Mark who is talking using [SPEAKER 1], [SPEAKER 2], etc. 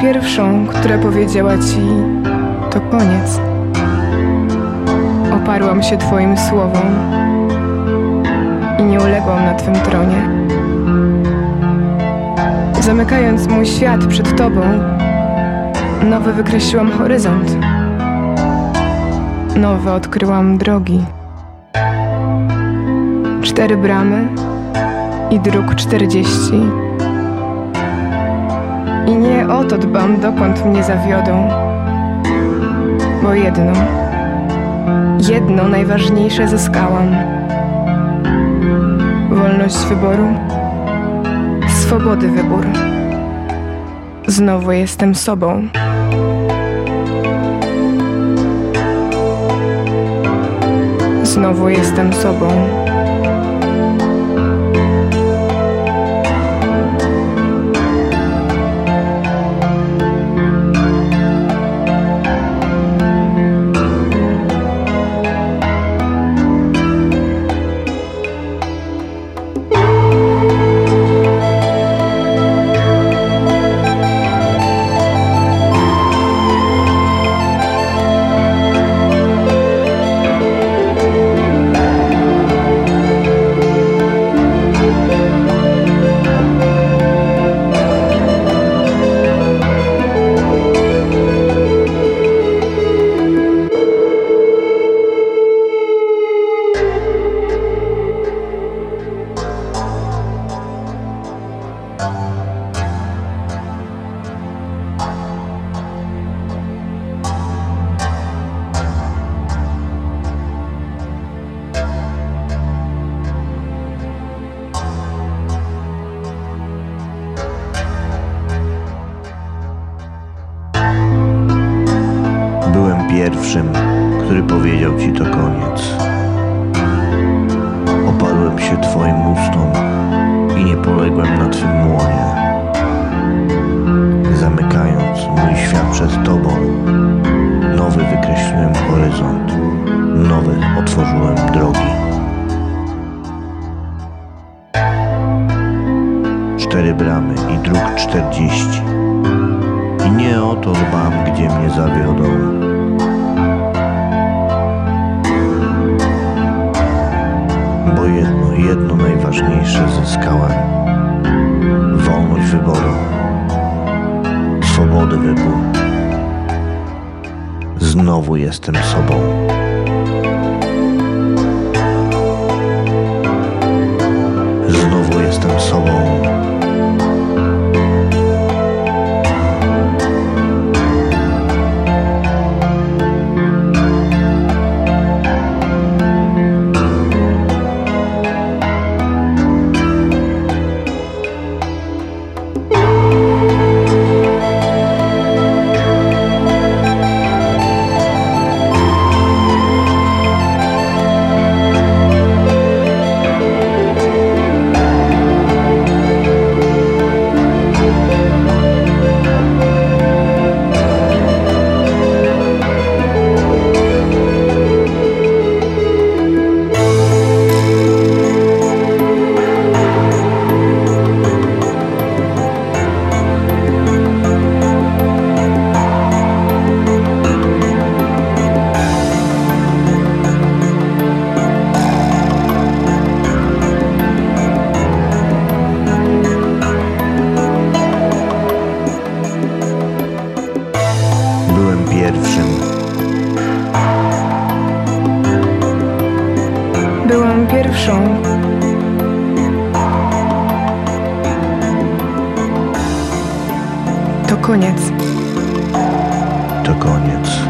[SPEAKER 1] pierwszą, która powiedziała ci: To koniec. Oparłam się Twoim słowom i nie uległam na Twym tronie. Zamykając mój świat przed Tobą, nowy wykreśliłam horyzont. Nowe odkryłam drogi. Cztery bramy i dróg czterdzieści. I nie o to dbam, dokąd mnie zawiodą, bo jedno, jedno najważniejsze zyskałam. Wolność wyboru, swobody wybór. Znowu jestem sobą. Znowu jestem sobą.
[SPEAKER 2] Byłem pierwszym, który powiedział ci to koniec. Oparłem się Twoim ustom i nie poległem na Twym łonie. Zamykając mój świat przed Tobą, nowy wykreśliłem horyzont, nowy otworzyłem drogi. Cztery bramy i dróg czterdzieści. I nie o to dbam, gdzie mnie zawiodą. Jedno, najważniejsze zyskałem. Wolność wyboru. Swobody wybór. Znowu jestem sobą. Znowu jestem sobą.
[SPEAKER 1] Koniec.
[SPEAKER 2] To koniec.